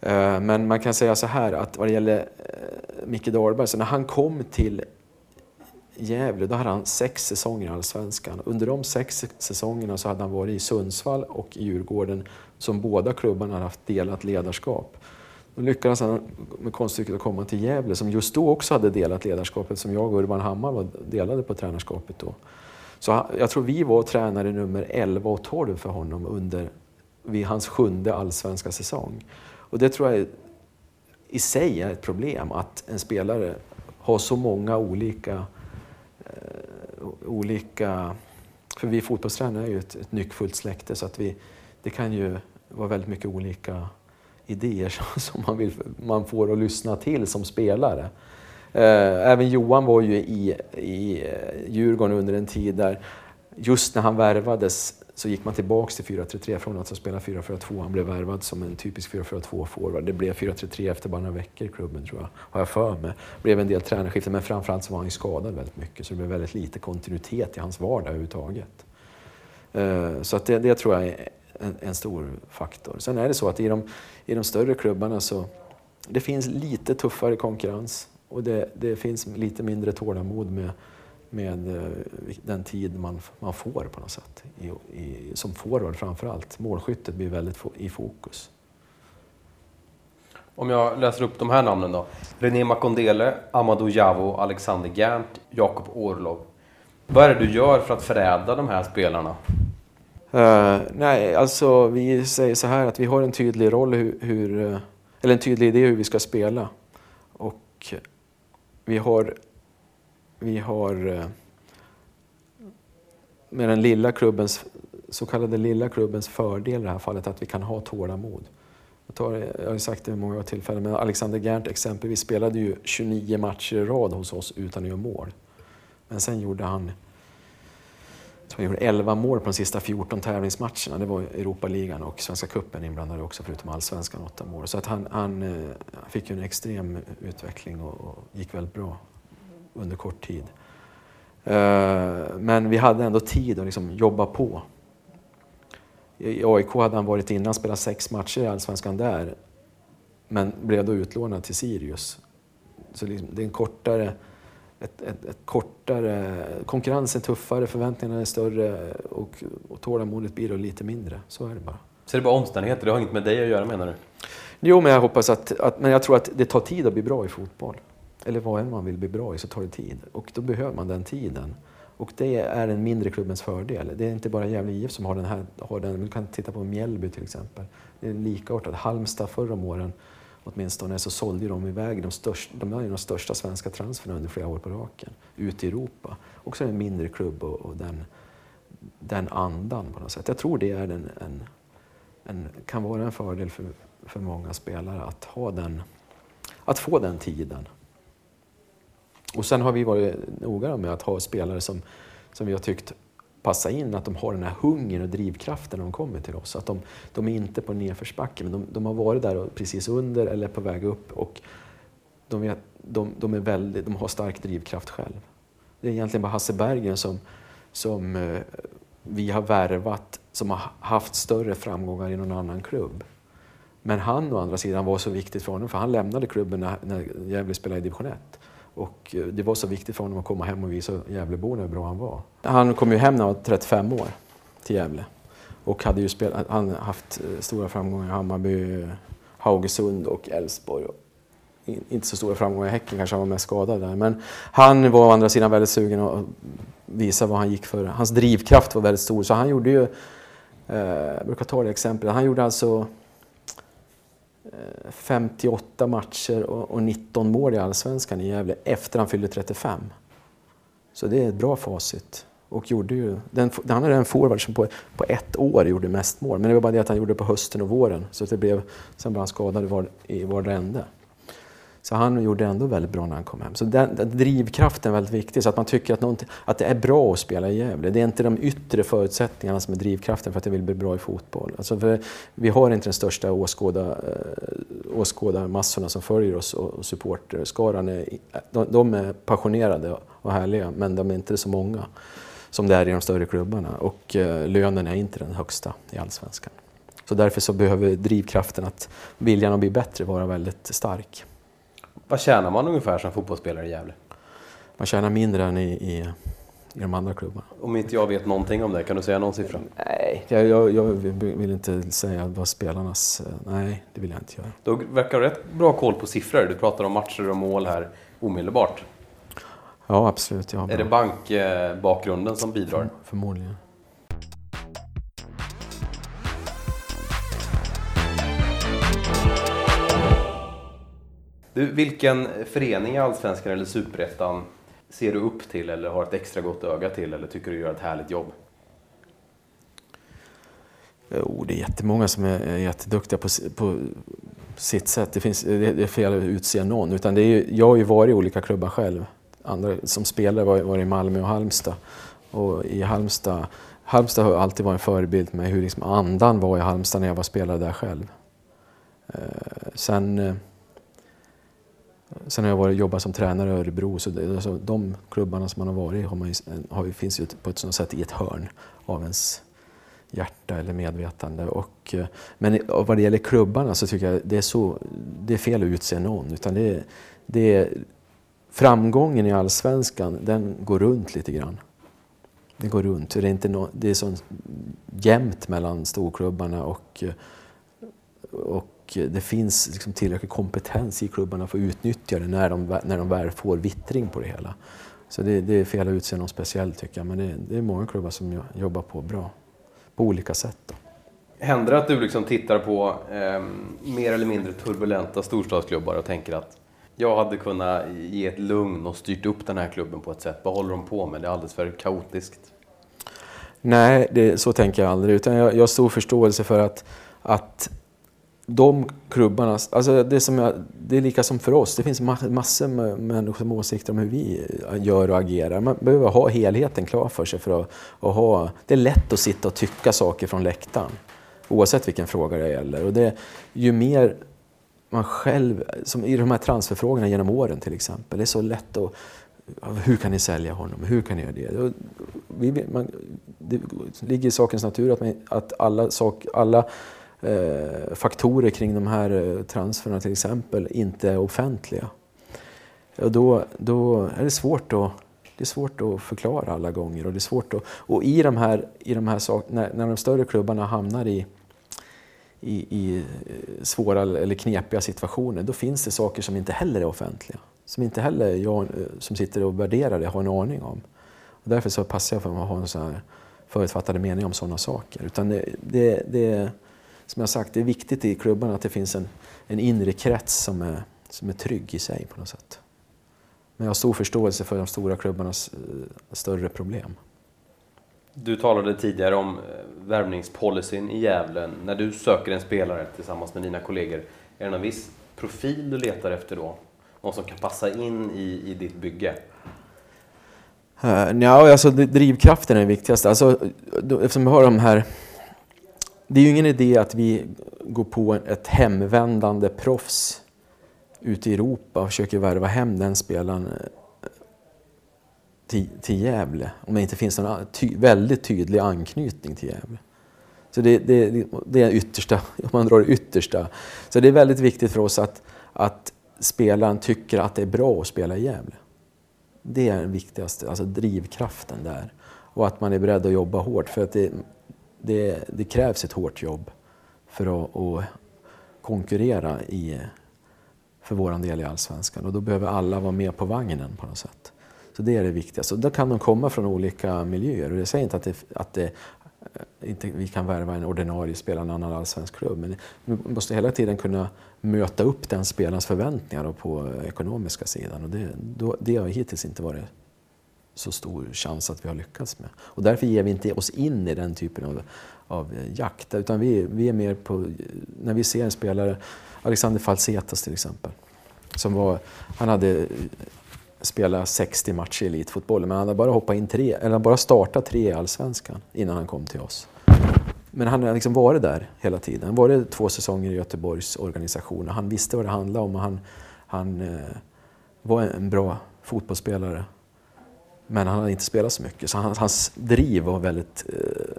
Eh, men man kan säga så här att vad det gäller eh, Micke Dahlberg, så när han kom till Gävle, då hade han sex säsonger i Allsvenskan. Under de sex säsongerna så hade han varit i Sundsvall och i Djurgården som båda klubbarna hade haft delat ledarskap. Då lyckades han med konststycket att komma till Gävle som just då också hade delat ledarskapet som jag och Urban Hammar var delade på tränarskapet då. Så jag tror vi var tränare nummer 11 och 12 för honom under vid hans sjunde allsvenska säsong. Och det tror jag i sig är ett problem att en spelare har så många olika Eh, olika... För vi fotbollstränare är ju ett, ett nyckfullt släkte så att vi, det kan ju vara väldigt mycket olika idéer *laughs* som man, vill, man får att lyssna till som spelare. Eh, även Johan var ju i, i eh, Djurgården under en tid där just när han värvades så gick man tillbaks till 4-3-3 från att spela 4-4-2. Han blev värvad som en typisk 4-4-2-forward. Det blev 4-3-3 efter bara några veckor i klubben tror jag, har jag för mig. Det blev en del tränarskiften men framförallt så var han ju skadad väldigt mycket så det blev väldigt lite kontinuitet i hans vardag överhuvudtaget. Eh, så att det, det tror jag är en, en, stor faktor. Sen är det så att i de, i de större klubbarna så det finns lite tuffare konkurrens och det, det finns lite mindre tålamod med med eh, den tid man, man får på något sätt. I, i, som forward framför allt. Målskyttet blir väldigt i fokus. Om jag läser upp de här namnen då. René Makondele, Amadou Javo, Alexander Gerndt, Jakob Orlov. Vad är det du gör för att förädla de här spelarna? Uh, nej, alltså vi säger så här att vi har en tydlig roll hur, hur eh, eller en tydlig idé hur vi ska spela. Och vi har vi har eh, med den lilla klubbens, så kallade lilla klubbens fördel i det här fallet, att vi kan ha tålamod. Jag, tar, jag har sagt det vid många tillfällen, men Alexander Gernt exempelvis spelade ju 29 matcher i rad hos oss utan att göra mål. Men sen gjorde han han gjorde 11 mål på de sista 14 tävlingsmatcherna. Det var Europaligan och Svenska cupen inblandade också, förutom allsvenskan, 8 mål. Så att han, han, han fick ju en extrem utveckling och, och gick väldigt bra under kort tid. Eh, men vi hade ändå tid att liksom jobba på. I AIK hade han varit innan, spelat sex matcher i Allsvenskan där, men blev då utlånad till Sirius. Så liksom, det är en kortare, ett, ett, ett, kortare... Konkurrensen är tuffare, förväntningarna är större och, och tålamodet blir då lite mindre. Så är det bara. Så det är bara omständigheter? Det har inget med dig att göra menar du? Jo, men jag hoppas att, att men jag tror att det tar tid att bli bra i fotboll eller vad än man vill bli bra i så tar det tid. Och då behöver man den tiden. Och det är en mindre klubbens fördel. Det är inte bara Gävle IF som har den här. Har den. Du kan titta på Mjällby till exempel. Det är likartat. Halmstad förra om åren åtminstone så sålde de iväg de största, de de största svenska transferna under flera år på raken ut i Europa. Också en mindre klubb och, och den, den andan på något sätt. Jag tror det är en, en, en, kan vara en fördel för, för många spelare att, ha den, att få den tiden. Och sen har vi varit noga med att ha spelare som, som vi har tyckt passa in, att de har den här hungern och drivkraften när de kommer till oss. Att de, de är inte på nedförsbacke, men de, de, har varit där precis under eller på väg upp och de, vet, de, de, är väldigt, de har stark drivkraft själv. Det är egentligen bara Hasse Bergen som, som eh, vi har värvat som har haft större framgångar i någon annan klubb. Men han å andra sidan var så viktigt för honom, för han lämnade klubben när, när Gävle spelade i division 1. Och eh, det var så viktigt för honom att komma hem och visa Gävleborna hur bra han var. Han kom ju hem när han var 35 år till Gävle och hade ju spelat, han haft eh, stora framgångar i Hammarby, Haugesund och Elfsborg. Inte så stora framgångar i Häcken, kanske han var mest skadad där. Men han var å andra sidan väldigt sugen att visa vad han gick för. Hans drivkraft var väldigt stor, så han gjorde ju, eh, jag brukar ta det exemplet, han gjorde alltså 58 matcher och 19 mål i Allsvenskan i Gävle efter han fyllde 35. Så det är ett bra facit. Och gjorde ju, den, han är den forward som på, på ett år gjorde mest mål. Men det var bara det att han gjorde det på hösten och våren. Så det blev, sen blev han skadad i var, i var ände. Så han gjorde det ändå väldigt bra när han kom hem. Så den, den drivkraften är väldigt viktig, så att man tycker att, att det är bra att spela i Gävle. Det är inte de yttre förutsättningarna som är drivkraften för att det vill bli bra i fotboll. Alltså vi har inte den största åskåda, eh, åskådarmassorna som följer oss och supporterskaran. Är, de, de är passionerade och härliga, men de är inte så många som det är i de större klubbarna. Och eh, lönen är inte den högsta i Allsvenskan. Så därför så behöver drivkraften att viljan att bli bättre vara väldigt stark. Vad tjänar man ungefär som fotbollsspelare i Gävle? Man tjänar mindre än i, i, i de andra klubbarna. Om inte jag vet någonting om det, kan du säga någon siffra? Nej, jag, jag, jag vill inte säga vad spelarnas... Nej, det vill jag inte göra. Då verkar du rätt bra koll på siffror. Du pratar om matcher och mål här omedelbart. Ja, absolut. är det bankbakgrunden som bidrar? Förmodligen. Du, vilken förening i Allsvenskan eller Superettan ser du upp till eller har ett extra gott öga till eller tycker du gör ett härligt jobb? Jo, det är jättemånga som är jätteduktiga på, på sitt sätt. Det, finns, det är fel att utse någon. Utan det är, jag har ju varit i olika klubbar själv. Andra, som spelare var, var i Malmö och Halmstad. Och i Halmstad, Halmstad har alltid varit en förebild med hur liksom andan var i Halmstad när jag var spelare där själv. Eh, sen eh, Sen har jag varit, jobbat som tränare i Örebro, så det, alltså, de klubbarna som man har varit i har man, har, finns ju på ett sådant sätt i ett hörn av ens hjärta eller medvetande. Och, eh, men vad det gäller klubbarna så tycker jag det är, så, det är fel att utse någon. Utan det det är, framgången i allsvenskan, den går runt lite grann. Det går runt. Det är, inte no, det är så jämnt mellan storklubbarna och, och det finns liksom tillräcklig kompetens i klubbarna för att utnyttja det när de, när de väl får vittring på det hela. Så det, det är fel att utse någon speciell tycker jag, men det, det, är många klubbar som jobbar på bra, på olika sätt. Då. Händer det att du liksom tittar på eh, mer eller mindre turbulenta storstadsklubbar och tänker att jag hade kunnat ge ett lugn och styrt upp den här klubben på ett sätt. Vad håller de på med? Det är alldeles för kaotiskt. Nej, det, så tänker jag aldrig. Utan jag, jag har stor förståelse för att, att de klubbarna, alltså det, som jag, det är lika som för oss. Det finns massor med människor med åsikter om hur vi gör och agerar. Man behöver ha helheten klar för sig. För att, att ha, det är lätt att sitta och tycka saker från läktaren. Oavsett vilken fråga det gäller. Och det, ju mer man själv, som i de här transferfrågorna genom åren till exempel, det är så lätt att hur kan ni sälja honom? Hur kan ni göra det? Vi, man, det ligger i sakens natur att, man, att alla, sak, alla Eh, faktorer kring de här eh, transferna till exempel inte är offentliga. Och då, då är det svårt att det är svårt att förklara alla gånger. Och, det är svårt att, och i de här, i de här sak, när, när de större klubbarna hamnar i, i, i, eh, svåra eller knepiga situationer, då finns det saker som inte heller är offentliga. Som inte heller jag som sitter och värderar det har en aning om. Och därför så passar jag för att ha en sån här förutfattade mening om sådana saker. Utan det, det, det, som jag sagt, det är viktigt i klubbarna att det finns en, en inre krets som är, som är trygg i sig på något sätt. Men jag har stor förståelse för de stora klubbarnas uh, större problem. Du talade tidigare om eh, värvningspolicyn i Gävle. När du söker en spelare tillsammans med dina kollegor, är det någon viss profil du letar efter då? Någon som kan passa in i, i ditt bygge? Uh, ja, alltså drivkraften är det viktigaste. Alltså, eftersom vi har de här... Det är ju ingen idé att vi går på ett hemvändande proffs ute i Europa och försöker värva hem den spelaren eh, till, till Gävle. Om det inte finns någon ty, väldigt tydlig anknytning till Gävle. Så det, det, det är yttersta, *laughs* om man drar det yttersta. Så det är väldigt viktigt för oss att, att spelaren tycker att det är bra att spela i Gävle. Det är den viktigaste, alltså drivkraften där. Och att man är beredd att jobba hårt. För att det, det, det krävs ett hårt jobb för att, att konkurrera i, för vår del i Allsvenskan. Och då behöver alla vara med på vagnen på något sätt. Så det är det viktigaste. Och då kan de komma från olika miljöer. Och jag säger inte att det, att det eh, inte vi kan värva en ordinarie spelare i en annan allsvensk klubb. Men vi måste hela tiden kunna möta upp den spelarens förväntningar på ekonomiska sidan. Och det, då, det har hittills inte varit så stor chans att vi har lyckats med. Och därför ger vi inte oss in i den typen av, av eh, jakt. Utan vi, vi är mer på, eh, när vi ser en spelare, Alexander Falsetas till exempel, som var, han hade eh, spelat 60 matcher i elitfotboll, men han hade bara hoppat in tre, eller bara startat tre i Allsvenskan innan han kom till oss. Men han har liksom varit där hela tiden. Han varit två säsonger i Göteborgs organisation och han visste vad det handlade om och han, han eh, var en bra fotbollsspelare. Men han hade inte spelat så mycket, så han, hans driv var väldigt eh,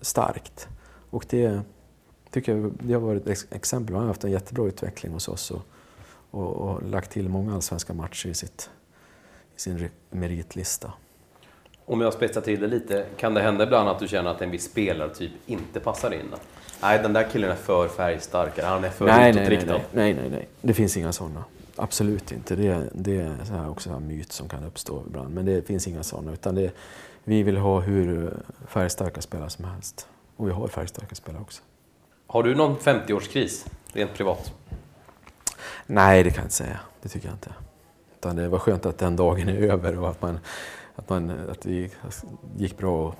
starkt. Och det tycker jag det har varit ett exempel. Han har haft en jättebra utveckling hos oss och, och, och lagt till många allsvenska matcher i, sitt, i sin meritlista. Om jag spetsar till det lite, kan det hända ibland att du känner att en viss spelartyp inte passar in? Nej, den där killen är för färgstark, han är för nej, utåtriktad. Nej, nej, nej, nej, det finns inga sådana. Absolut inte. Det, det är så här också en myt som kan uppstå ibland. Men det finns inga sådana. Utan det, vi vill ha hur färgstarka spelare som helst. Och vi har färgstarka spelare också. Har du någon 50-årskris, rent privat? Nej, det kan jag inte säga. Det tycker jag inte. Utan det var skönt att den dagen är över och att man att, man, att det gick bra.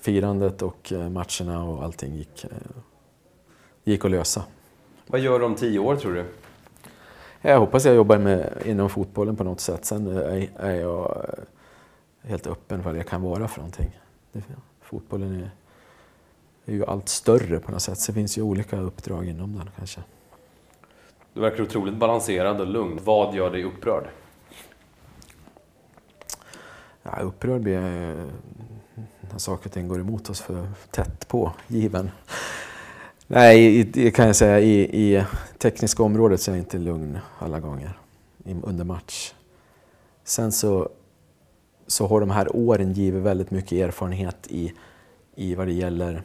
Firandet och eh, matcherna och allting gick, eh, gick att lösa. Vad gör du om tio år tror du? Jag hoppas jag jobbar med, inom fotbollen på något sätt. Sen är, är jag eh, helt öppen för vad jag kan vara för någonting. Fotbollen är, är ju allt större på något sätt, så det finns ju olika uppdrag inom den kanske. Du verkar otroligt balanserad och lugn. Vad gör dig upprörd? Ja, upprörd blir jag när saker och ting går emot oss för tätt på given. Nej, det kan jag säga. I, i tekniska området så är jag inte lugn alla gånger under match. Sen så, så har de här åren givit väldigt mycket erfarenhet i, i vad det gäller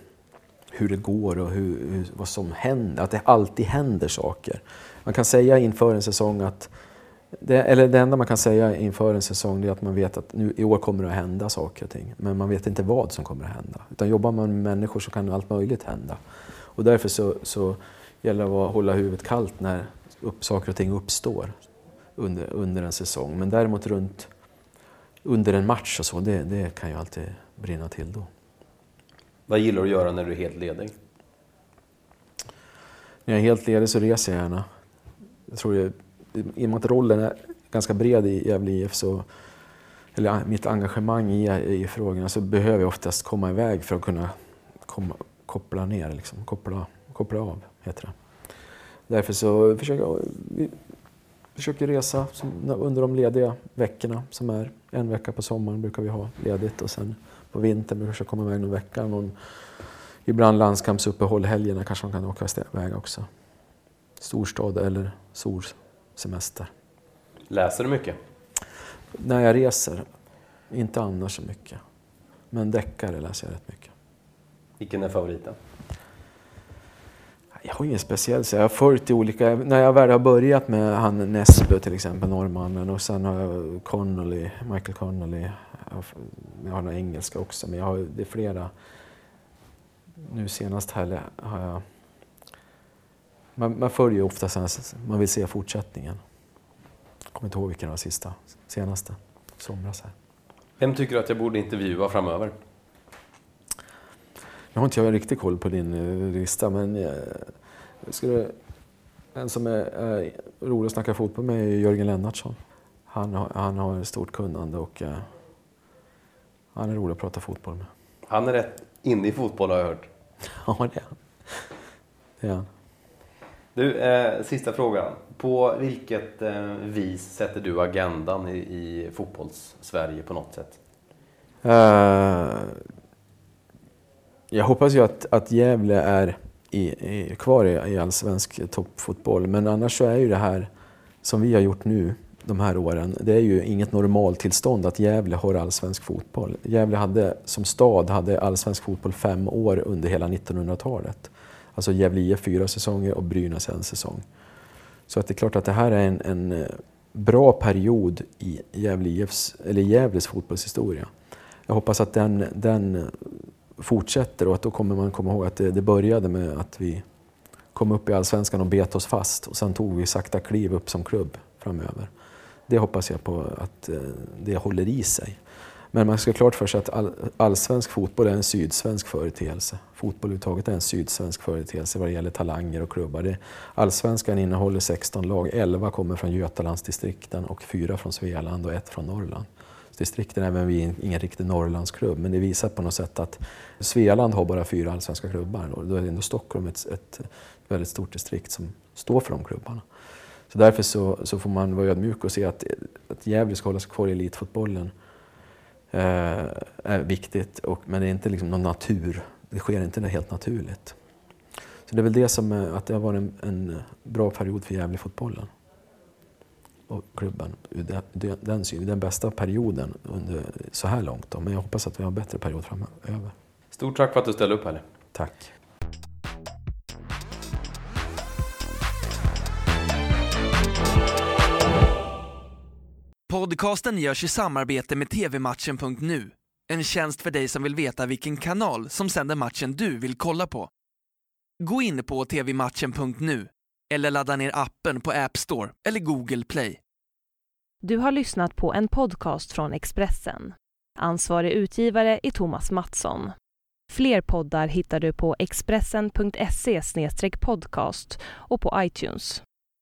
hur det går och hur, hur, vad som händer. Att det alltid händer saker. Man kan säga inför en säsong att det, eller det enda man kan säga inför en säsong är att man vet att nu, i år kommer det att hända saker och ting. Men man vet inte vad som kommer att hända. Utan jobbar man med människor så kan allt möjligt hända. Och därför så, så gäller det att hålla huvudet kallt när upp, saker och ting uppstår under, under en säsong. Men däremot runt, under en match och så, det, det kan ju alltid brinna till då. Vad gillar du att göra när du är helt ledig? När jag är helt ledig så reser jag gärna. Jag tror det i och med att rollen är ganska bred i Gävle IF så, eller mitt engagemang i, i frågorna så behöver jag oftast komma iväg för att kunna komma, koppla ner, liksom, koppla, koppla av, heter det. Därför så försöker jag vi försöker resa under de lediga veckorna som är. En vecka på sommaren brukar vi ha ledigt och sen på vintern brukar jag komma iväg någon vecka. Någon, ibland landskampsuppehåll, helgerna kanske man kan åka iväg också. Storstad eller sol, semester. Läser du mycket? När jag reser. Inte annars så mycket. Men deckare läser jag rätt mycket. Vilken är favoriten? Jag har ingen speciell. Så jag har följt i olika... När jag väl har börjat med han Nesbø till exempel, norrmannen. Och sen har jag Connolly, Michael Connolly. jag har några engelska också, men jag har, det är flera. Nu senast här har jag... Man, man följer ofta sådana, man vill se fortsättningen. Jag kommer inte ihåg vilken var sista, senaste, somras här. Vem tycker du att jag borde intervjua framöver? Jag har inte jag riktigt koll på din eh, lista, men jag, jag skulle, en som är, är rolig att snacka fotboll med är Jörgen Lennartsson. Han, har, han har stort kunnande och uh, han är rolig att prata fotboll med. Han är rätt inne i fotboll har jag hört. *laughs* Ja, det är han. Det är han. Du, eh, sista frågan. På vilket eh, vis sätter du agendan i, i fotbolls-Sverige på något sätt? Uh, jag hoppas ju att, att Gävle är i, i, kvar i, i allsvensk toppfotboll, men annars så är ju det här som vi har gjort nu de här åren, det är ju inget normaltillstånd att Gävle har allsvensk fotboll. Gävle hade som stad hade allsvensk fotboll fem år under hela 1900-talet. Alltså Gävle IF fyra säsonger och Brynäs en säsong. Så att det är klart att det här är en, en eh, bra period i Gävle IFs, eller Gävles fotbollshistoria. Jag hoppas att den, den fortsätter och att då kommer man komma ihåg att det, det började med att vi kom upp i Allsvenskan och bet oss fast och sen tog vi sakta kliv upp som klubb framöver. Det hoppas jag på att eh, det håller i sig. Men man ska ha klart för sig att all, allsvensk fotboll är en sydsvensk företeelse. Fotboll överhuvudtaget är en sydsvensk företeelse vad det gäller talanger och klubbar. Det, allsvenskan innehåller 16 lag, 11 kommer från Götalandsdistrikten och 4 från Svealand och 1 från Norrland. Distrikten även om vi är ingen riktig Norrlandsklubb, men det visar på något sätt att Svealand har bara fyra allsvenska klubbar och då är ändå Stockholm ett, ett väldigt stort distrikt som står för de klubbarna. Så därför så, så får man vara ödmjuk och se att, att Gävle ska hålla sig kvar i elitfotbollen eh, är viktigt, och, men det är inte liksom någon natur. Det sker inte helt naturligt. Så det är väl det som, eh, att det har varit en, en bra period för Gävlefotbollen och klubben ur den, den synen. Den bästa perioden under så här långt. Då. Men jag hoppas att vi har en bättre period framöver. Stort tack för att du ställde upp Pelle. Tack. Podcasten görs i samarbete med tvmatchen.nu. En tjänst för dig som vill veta vilken kanal som sänder matchen du vill kolla på. Gå in på tvmatchen.nu eller ladda ner appen på App Store eller Google Play. Du har lyssnat på en podcast från Expressen. Ansvarig utgivare är Thomas Mattsson. Fler poddar hittar du på expressen.se podcast och på iTunes.